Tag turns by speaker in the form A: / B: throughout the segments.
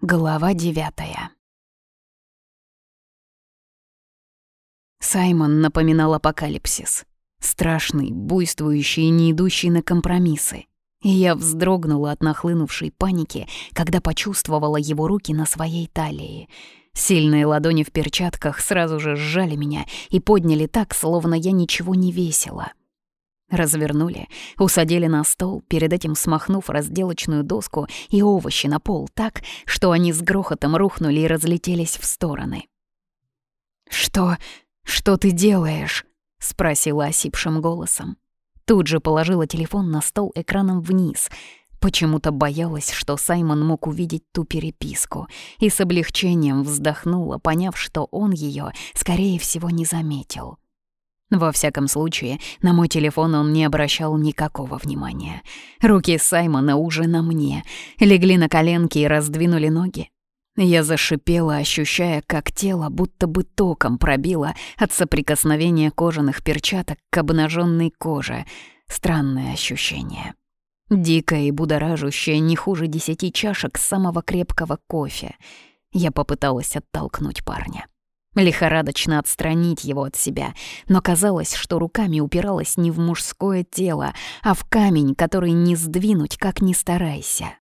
A: Глава девятая. Саймон напоминал апокалипсис. Страшный, буйствующий и не идущий на компромиссы. И я вздрогнула от нахлынувшей паники, когда почувствовала его руки на своей талии. Сильные ладони в перчатках сразу же сжали меня и подняли так, словно я ничего не весила. Развернули, усадили на стол, перед этим смахнув разделочную доску и овощи на пол так, что они с грохотом рухнули и разлетелись в стороны. «Что? Что ты делаешь?» — спросила осипшим голосом. Тут же положила телефон на стол экраном вниз. Почему-то боялась, что Саймон мог увидеть ту переписку, и с облегчением вздохнула, поняв, что он ее, скорее всего, не заметил. Во всяком случае, на мой телефон он не обращал никакого внимания. Руки Саймона уже на мне, легли на коленки и раздвинули ноги. Я зашипела, ощущая, как тело будто бы током пробило от соприкосновения кожаных перчаток к обнаженной коже. Странное ощущение. Дикое и будоражущее не хуже десяти чашек самого крепкого кофе. Я попыталась оттолкнуть парня лихорадочно отстранить его от себя, но казалось, что руками упиралась не в мужское тело, а в камень, который не сдвинуть, как ни старайся.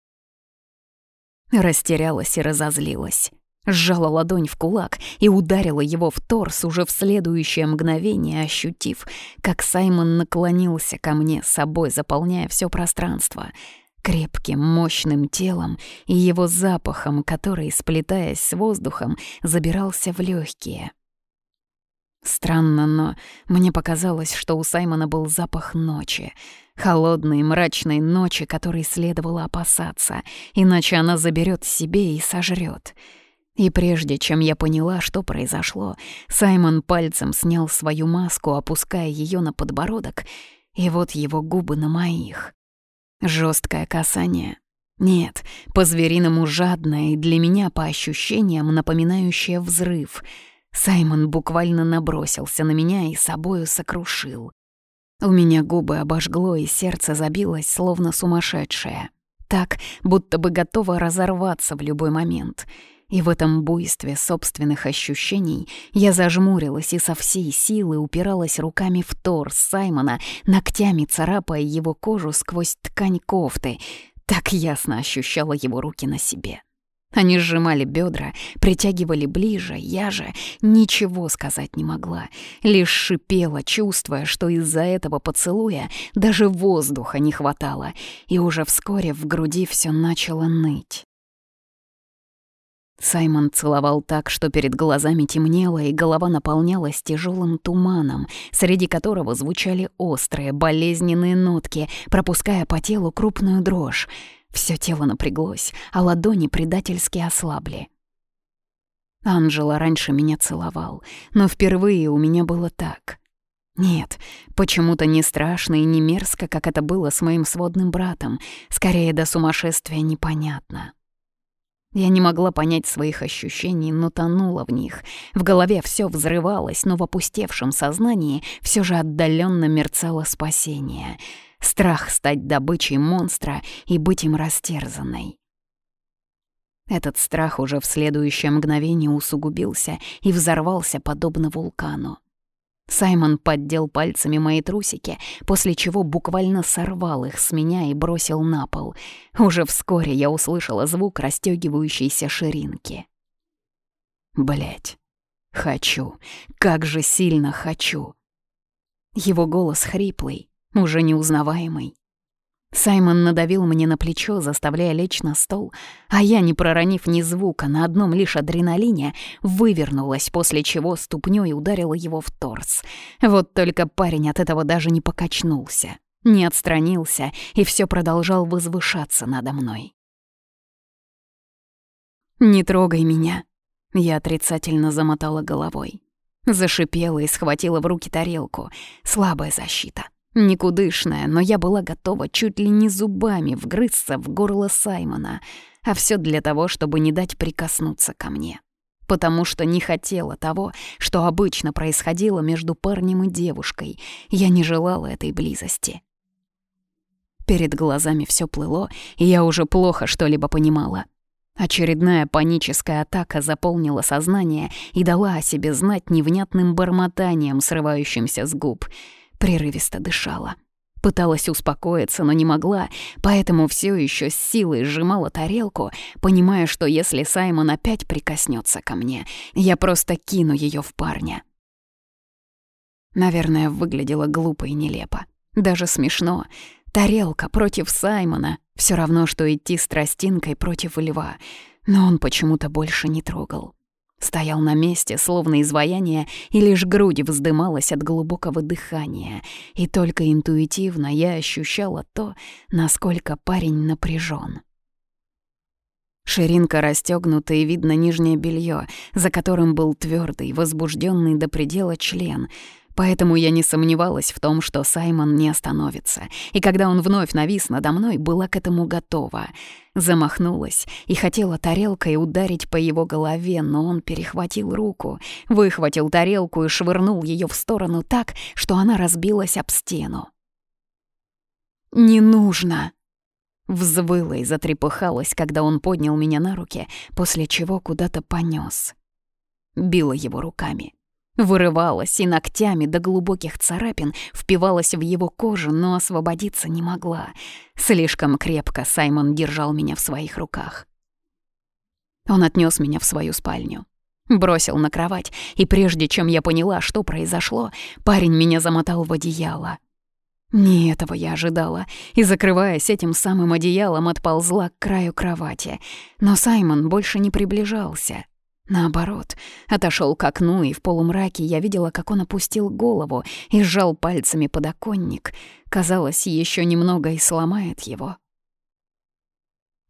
A: Растерялась и разозлилась. Сжала ладонь в кулак и ударила его в торс уже в следующее мгновение, ощутив, как Саймон наклонился ко мне собой, заполняя все пространство — крепким, мощным телом и его запахом, который, сплетаясь с воздухом, забирался в легкие. Странно, но мне показалось, что у Саймона был запах ночи. Холодной, мрачной ночи, которой следовало опасаться, иначе она заберет себе и сожрет. И прежде чем я поняла, что произошло, Саймон пальцем снял свою маску, опуская ее на подбородок, и вот его губы на моих. Жесткое касание. Нет, по-звериному жадное и для меня по ощущениям напоминающее взрыв. Саймон буквально набросился на меня и собою сокрушил. У меня губы обожгло, и сердце забилось, словно сумасшедшее. Так, будто бы готово разорваться в любой момент — и в этом буйстве собственных ощущений я зажмурилась и со всей силы упиралась руками в торс Саймона, ногтями царапая его кожу сквозь ткань кофты. Так ясно ощущала его руки на себе. Они сжимали бедра, притягивали ближе, я же ничего сказать не могла, лишь шипела, чувствуя, что из-за этого поцелуя даже воздуха не хватало, и уже вскоре в груди все начало ныть. Саймон целовал так, что перед глазами темнело, и голова наполнялась тяжелым туманом, среди которого звучали острые, болезненные нотки, пропуская по телу крупную дрожь. Все тело напряглось, а ладони предательски ослабли. Анжела раньше меня целовал, но впервые у меня было так. Нет, почему-то не страшно и не мерзко, как это было с моим сводным братом, скорее до сумасшествия непонятно. Я не могла понять своих ощущений, но тонула в них. В голове все взрывалось, но в опустевшем сознании все же отдаленно мерцало спасение. Страх стать добычей монстра и быть им растерзанной. Этот страх уже в следующее мгновение усугубился и взорвался подобно вулкану. Саймон поддел пальцами мои трусики, после чего буквально сорвал их с меня и бросил на пол. Уже вскоре я услышала звук расстёгивающейся ширинки. Блять, хочу, как же сильно хочу. Его голос хриплый, уже неузнаваемый. Саймон надавил мне на плечо, заставляя лечь на стол, а я, не проронив ни звука, на одном лишь адреналине, вывернулась, после чего ступнёй ударила его в торс. Вот только парень от этого даже не покачнулся, не отстранился и все продолжал возвышаться надо мной. «Не трогай меня», — я отрицательно замотала головой. Зашипела и схватила в руки тарелку. Слабая защита. Никудышная, но я была готова чуть ли не зубами вгрызться в горло Саймона, а все для того, чтобы не дать прикоснуться ко мне. Потому что не хотела того, что обычно происходило между парнем и девушкой. Я не желала этой близости. Перед глазами все плыло, и я уже плохо что-либо понимала. Очередная паническая атака заполнила сознание и дала о себе знать невнятным бормотанием, срывающимся с губ. Прерывисто дышала. Пыталась успокоиться, но не могла, поэтому все еще с силой сжимала тарелку, понимая, что если Саймон опять прикоснется ко мне, я просто кину ее в парня. Наверное, выглядело глупо и нелепо. Даже смешно. Тарелка против Саймона — все равно, что идти с тростинкой против льва. Но он почему-то больше не трогал. Стоял на месте, словно изваяние, и лишь грудь вздымалась от глубокого дыхания. И только интуитивно я ощущала то, насколько парень напряжен. Ширинка расстёгнута и видно нижнее белье, за которым был твердый, возбужденный до предела член — Поэтому я не сомневалась в том, что Саймон не остановится, и когда он вновь навис надо мной, была к этому готова. Замахнулась и хотела тарелкой ударить по его голове, но он перехватил руку, выхватил тарелку и швырнул ее в сторону так, что она разбилась об стену. «Не нужно!» Взвыла и затрепыхалась, когда он поднял меня на руки, после чего куда-то понёс. Била его руками. Вырывалась и ногтями до глубоких царапин впивалась в его кожу, но освободиться не могла. Слишком крепко Саймон держал меня в своих руках. Он отнес меня в свою спальню. Бросил на кровать, и прежде чем я поняла, что произошло, парень меня замотал в одеяло. Не этого я ожидала, и, закрываясь этим самым одеялом, отползла к краю кровати. Но Саймон больше не приближался. Наоборот, отошел к окну, и в полумраке я видела, как он опустил голову и сжал пальцами подоконник. Казалось, еще немного и сломает его.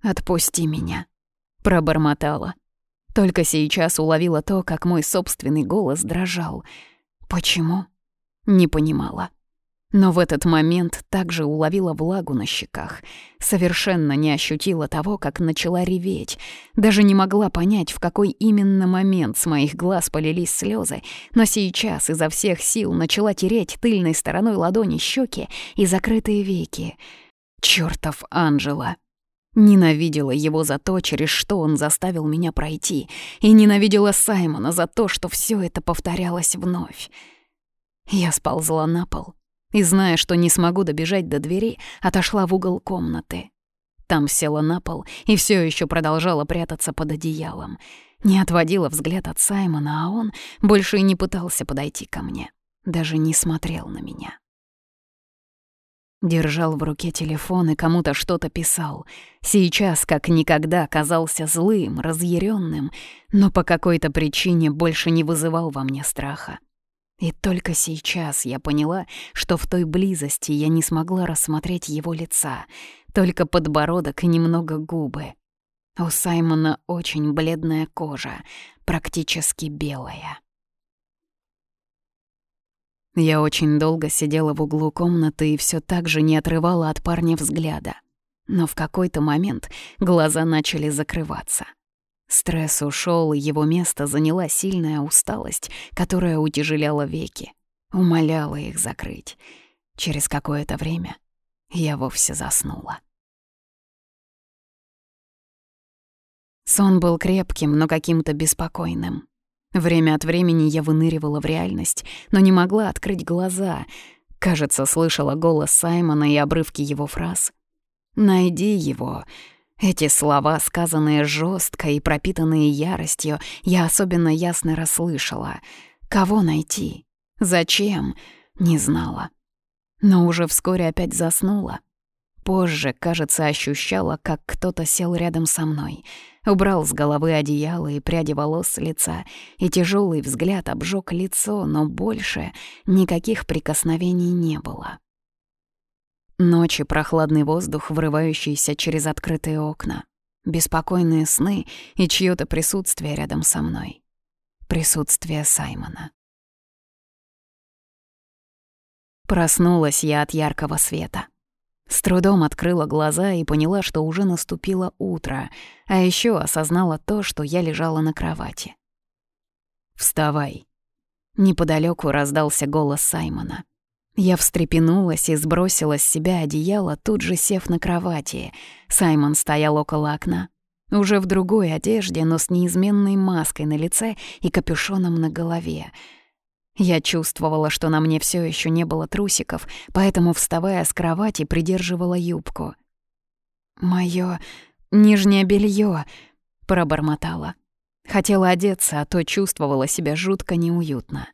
A: «Отпусти меня», — пробормотала. Только сейчас уловила то, как мой собственный голос дрожал. Почему? Не понимала. Но в этот момент также уловила влагу на щеках. Совершенно не ощутила того, как начала реветь. Даже не могла понять, в какой именно момент с моих глаз полились слезы, но сейчас изо всех сил начала тереть тыльной стороной ладони щеки и закрытые веки. Чёртов Анжела! Ненавидела его за то, через что он заставил меня пройти, и ненавидела Саймона за то, что все это повторялось вновь. Я сползла на пол, и, зная, что не смогу добежать до двери, отошла в угол комнаты. Там села на пол и все еще продолжала прятаться под одеялом. Не отводила взгляд от Саймона, а он больше и не пытался подойти ко мне. Даже не смотрел на меня. Держал в руке телефон и кому-то что-то писал. Сейчас, как никогда, казался злым, разъяренным, но по какой-то причине больше не вызывал во мне страха. И только сейчас я поняла, что в той близости я не смогла рассмотреть его лица, только подбородок и немного губы. У Саймона очень бледная кожа, практически белая. Я очень долго сидела в углу комнаты и все так же не отрывала от парня взгляда. Но в какой-то момент глаза начали закрываться. Стресс ушел, и его место заняла сильная усталость, которая утяжеляла веки, умоляла их закрыть. Через какое-то время я вовсе заснула. Сон был крепким, но каким-то беспокойным. Время от времени я выныривала в реальность, но не могла открыть глаза. Кажется, слышала голос Саймона и обрывки его фраз. «Найди его», эти слова, сказанные жестко и пропитанные яростью, я особенно ясно расслышала. Кого найти? Зачем? Не знала. Но уже вскоре опять заснула. Позже, кажется, ощущала, как кто-то сел рядом со мной, убрал с головы одеяло и пряди волос с лица, и тяжелый взгляд обжег лицо, но больше никаких прикосновений не было. Ночи, прохладный воздух, врывающийся через открытые окна. Беспокойные сны и чьё-то присутствие рядом со мной. Присутствие Саймона. Проснулась я от яркого света. С трудом открыла глаза и поняла, что уже наступило утро, а ещё осознала то, что я лежала на кровати. «Вставай!» Неподалёку раздался голос Саймона. Я встрепенулась и сбросила с себя одеяло, тут же сев на кровати. Саймон стоял около окна. Уже в другой одежде, но с неизменной маской на лице и капюшоном на голове. Я чувствовала, что на мне все еще не было трусиков, поэтому, вставая с кровати, придерживала юбку. Моё нижнее белье, пробормотала. Хотела одеться, а то чувствовала себя жутко неуютно.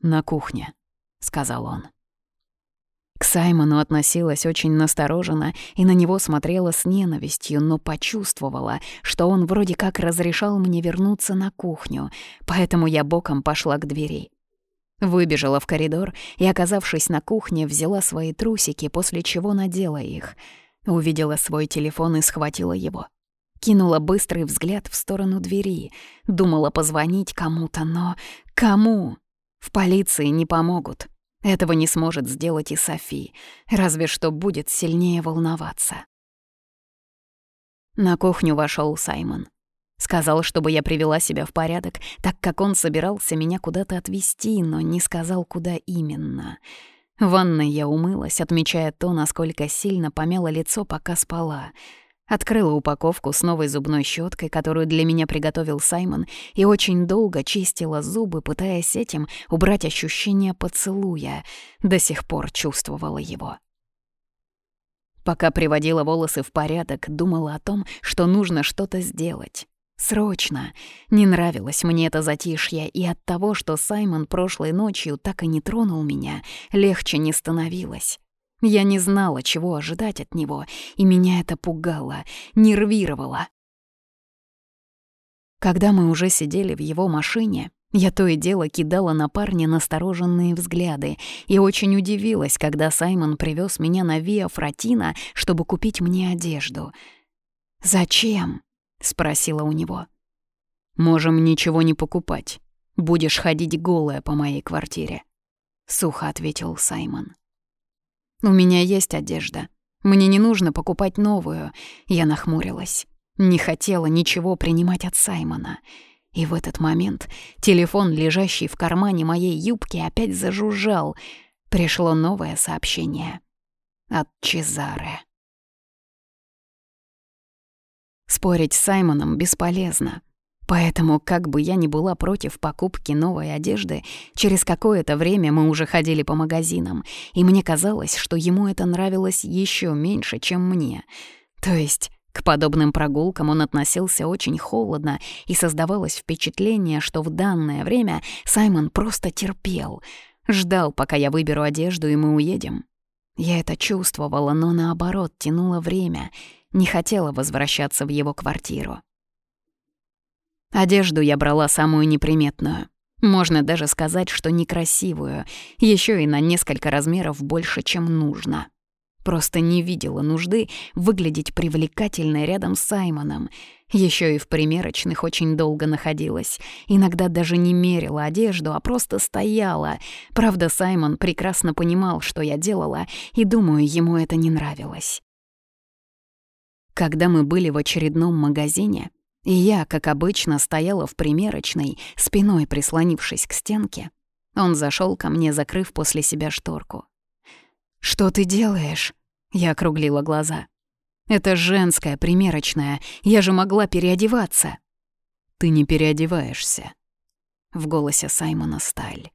A: «На кухне», — сказал он. К Саймону относилась очень настороженно и на него смотрела с ненавистью, но почувствовала, что он вроде как разрешал мне вернуться на кухню, поэтому я боком пошла к двери. Выбежала в коридор и, оказавшись на кухне, взяла свои трусики, после чего надела их. Увидела свой телефон и схватила его. Кинула быстрый взгляд в сторону двери. Думала позвонить кому-то, но... Кому? В полиции не помогут. Этого не сможет сделать и Софи, разве что будет сильнее волноваться. На кухню вошел Саймон. Сказал, чтобы я привела себя в порядок, так как он собирался меня куда-то отвезти, но не сказал, куда именно. В ванной я умылась, отмечая то, насколько сильно помяло лицо, пока спала — Открыла упаковку с новой зубной щеткой, которую для меня приготовил Саймон, и очень долго чистила зубы, пытаясь этим убрать ощущение поцелуя. До сих пор чувствовала его. Пока приводила волосы в порядок, думала о том, что нужно что-то сделать. Срочно. Не нравилось мне это затишье, и от того, что Саймон прошлой ночью так и не тронул меня, легче не становилось. Я не знала, чего ожидать от него, и меня это пугало, нервировало. Когда мы уже сидели в его машине, я то и дело кидала на парня настороженные взгляды и очень удивилась, когда Саймон привез меня на Виа Фратина, чтобы купить мне одежду. «Зачем?» — спросила у него. «Можем ничего не покупать. Будешь ходить голая по моей квартире», — сухо ответил Саймон. У меня есть одежда. Мне не нужно покупать новую. Я нахмурилась. Не хотела ничего принимать от Саймона. И в этот момент телефон, лежащий в кармане моей юбки, опять зажужжал. Пришло новое сообщение. От Чезаре. Спорить с Саймоном бесполезно. Поэтому, как бы я ни была против покупки новой одежды, через какое-то время мы уже ходили по магазинам, и мне казалось, что ему это нравилось еще меньше, чем мне. То есть к подобным прогулкам он относился очень холодно, и создавалось впечатление, что в данное время Саймон просто терпел, ждал, пока я выберу одежду, и мы уедем. Я это чувствовала, но наоборот тянула время, не хотела возвращаться в его квартиру. Одежду я брала самую неприметную. Можно даже сказать, что некрасивую, еще и на несколько размеров больше, чем нужно. Просто не видела нужды выглядеть привлекательной рядом с Саймоном. Еще и в примерочных очень долго находилась. Иногда даже не мерила одежду, а просто стояла. Правда, Саймон прекрасно понимал, что я делала, и, думаю, ему это не нравилось. Когда мы были в очередном магазине, и я, как обычно, стояла в примерочной, спиной прислонившись к стенке. Он зашел ко мне, закрыв после себя шторку. «Что ты делаешь?» Я округлила глаза. «Это женская примерочная, я же могла переодеваться». «Ты не переодеваешься». В голосе Саймона сталь.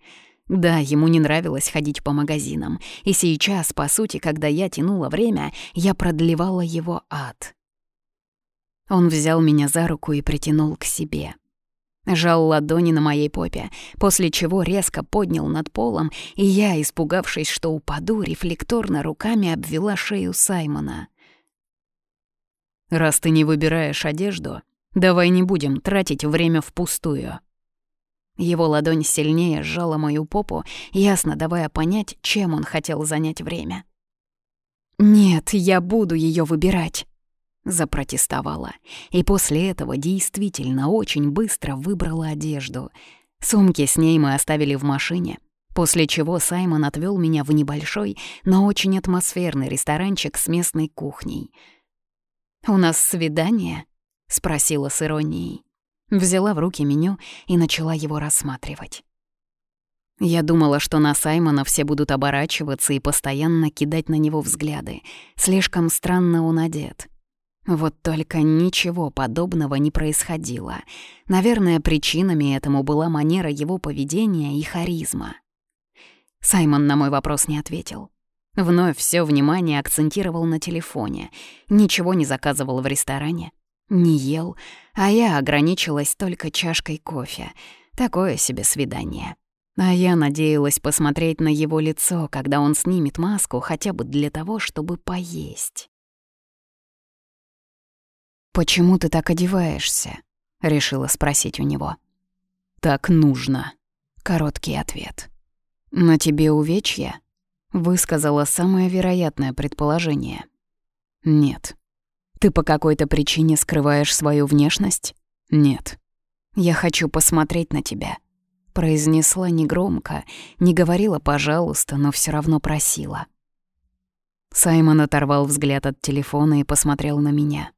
A: Да, ему не нравилось ходить по магазинам, и сейчас, по сути, когда я тянула время, я продлевала его ад. Он взял меня за руку и притянул к себе. Жал ладони на моей попе, после чего резко поднял над полом, и я, испугавшись, что упаду, рефлекторно руками обвела шею Саймона. «Раз ты не выбираешь одежду, давай не будем тратить время впустую». Его ладонь сильнее сжала мою попу, ясно давая понять, чем он хотел занять время. «Нет, я буду ее выбирать». Запротестовала. И после этого действительно очень быстро выбрала одежду. Сумки с ней мы оставили в машине, после чего Саймон отвел меня в небольшой, но очень атмосферный ресторанчик с местной кухней. «У нас свидание?» — спросила с иронией. Взяла в руки меню и начала его рассматривать. Я думала, что на Саймона все будут оборачиваться и постоянно кидать на него взгляды. Слишком странно он одет. Вот только ничего подобного не происходило. Наверное, причинами этому была манера его поведения и харизма. Саймон на мой вопрос не ответил. Вновь все внимание акцентировал на телефоне. Ничего не заказывал в ресторане, не ел, а я ограничилась только чашкой кофе. Такое себе свидание. А я надеялась посмотреть на его лицо, когда он снимет маску, хотя бы для того, чтобы поесть. «Почему ты так одеваешься?» — решила спросить у него. «Так нужно», — короткий ответ. «На тебе увечья?» — высказала самое вероятное предположение. «Нет». «Ты по какой-то причине скрываешь свою внешность?» «Нет». «Я хочу посмотреть на тебя», — произнесла негромко, не говорила «пожалуйста», но все равно просила. Саймон оторвал взгляд от телефона и посмотрел на меня.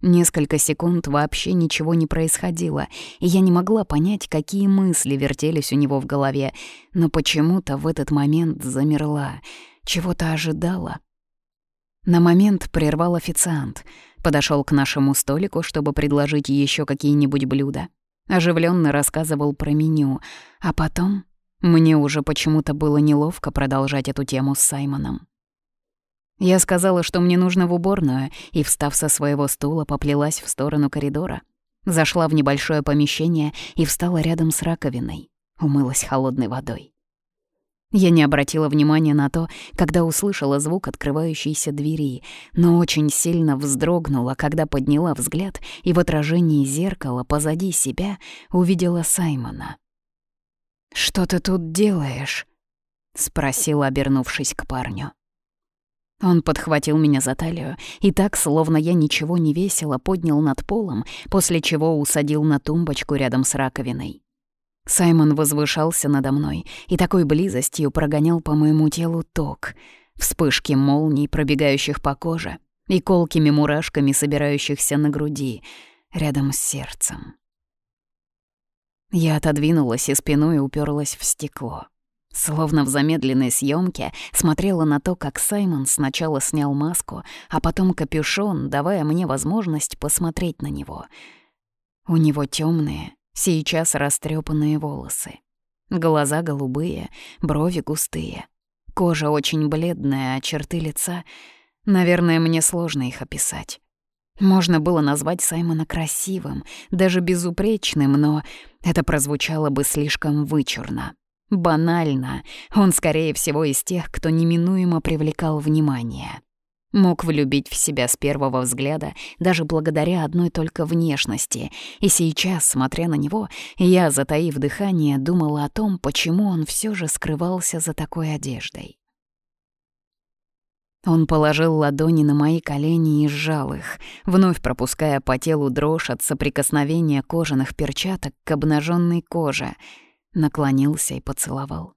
A: Несколько секунд вообще ничего не происходило, и я не могла понять, какие мысли вертелись у него в голове, но почему-то в этот момент замерла, чего-то ожидала. На момент прервал официант, подошел к нашему столику, чтобы предложить еще какие-нибудь блюда. Оживленно рассказывал про меню, а потом мне уже почему-то было неловко продолжать эту тему с Саймоном. Я сказала, что мне нужно в уборную, и, встав со своего стула, поплелась в сторону коридора. Зашла в небольшое помещение и встала рядом с раковиной. Умылась холодной водой. Я не обратила внимания на то, когда услышала звук открывающейся двери, но очень сильно вздрогнула, когда подняла взгляд и в отражении зеркала позади себя увидела Саймона. «Что ты тут делаешь?» — спросила, обернувшись к парню. Он подхватил меня за талию и так, словно я ничего не весила, поднял над полом, после чего усадил на тумбочку рядом с раковиной. Саймон возвышался надо мной и такой близостью прогонял по моему телу ток, вспышки молний, пробегающих по коже, и колкими мурашками, собирающихся на груди, рядом с сердцем. Я отодвинулась и спиной уперлась в стекло. Словно в замедленной съемке смотрела на то, как Саймон сначала снял маску, а потом капюшон, давая мне возможность посмотреть на него. У него темные, сейчас растрепанные волосы. Глаза голубые, брови густые. Кожа очень бледная, а черты лица... Наверное, мне сложно их описать. Можно было назвать Саймона красивым, даже безупречным, но это прозвучало бы слишком вычурно. Банально, он, скорее всего, из тех, кто неминуемо привлекал внимание. Мог влюбить в себя с первого взгляда, даже благодаря одной только внешности, и сейчас, смотря на него, я, затаив дыхание, думала о том, почему он все же скрывался за такой одеждой. Он положил ладони на мои колени и сжал их, вновь пропуская по телу дрожь от соприкосновения кожаных перчаток к обнаженной коже — наклонился и поцеловал.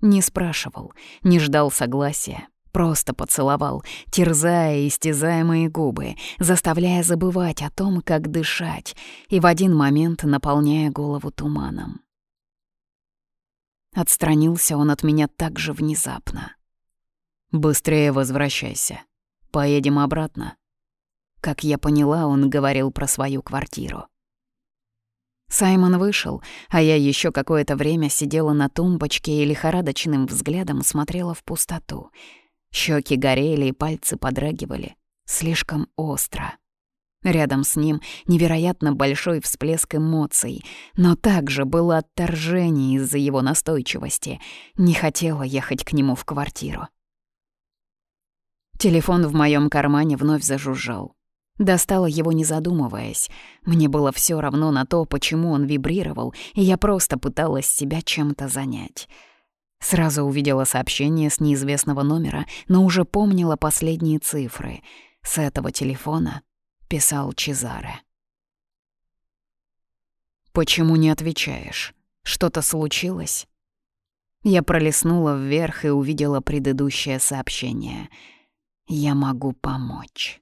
A: Не спрашивал, не ждал согласия, просто поцеловал, терзая истязая мои губы, заставляя забывать о том, как дышать, и в один момент наполняя голову туманом. Отстранился он от меня так же внезапно. «Быстрее возвращайся. Поедем обратно». Как я поняла, он говорил про свою квартиру. Саймон вышел, а я еще какое-то время сидела на тумбочке и лихорадочным взглядом смотрела в пустоту. Щеки горели и пальцы подрагивали. Слишком остро. Рядом с ним невероятно большой всплеск эмоций, но также было отторжение из-за его настойчивости. Не хотела ехать к нему в квартиру. Телефон в моем кармане вновь зажужжал. Достала его не задумываясь. Мне было все равно на то, почему он вибрировал, и я просто пыталась себя чем-то занять. Сразу увидела сообщение с неизвестного номера, но уже помнила последние цифры. С этого телефона писал Чезаре. «Почему не отвечаешь? Что-то случилось?» Я пролистнула вверх и увидела предыдущее сообщение. «Я могу помочь».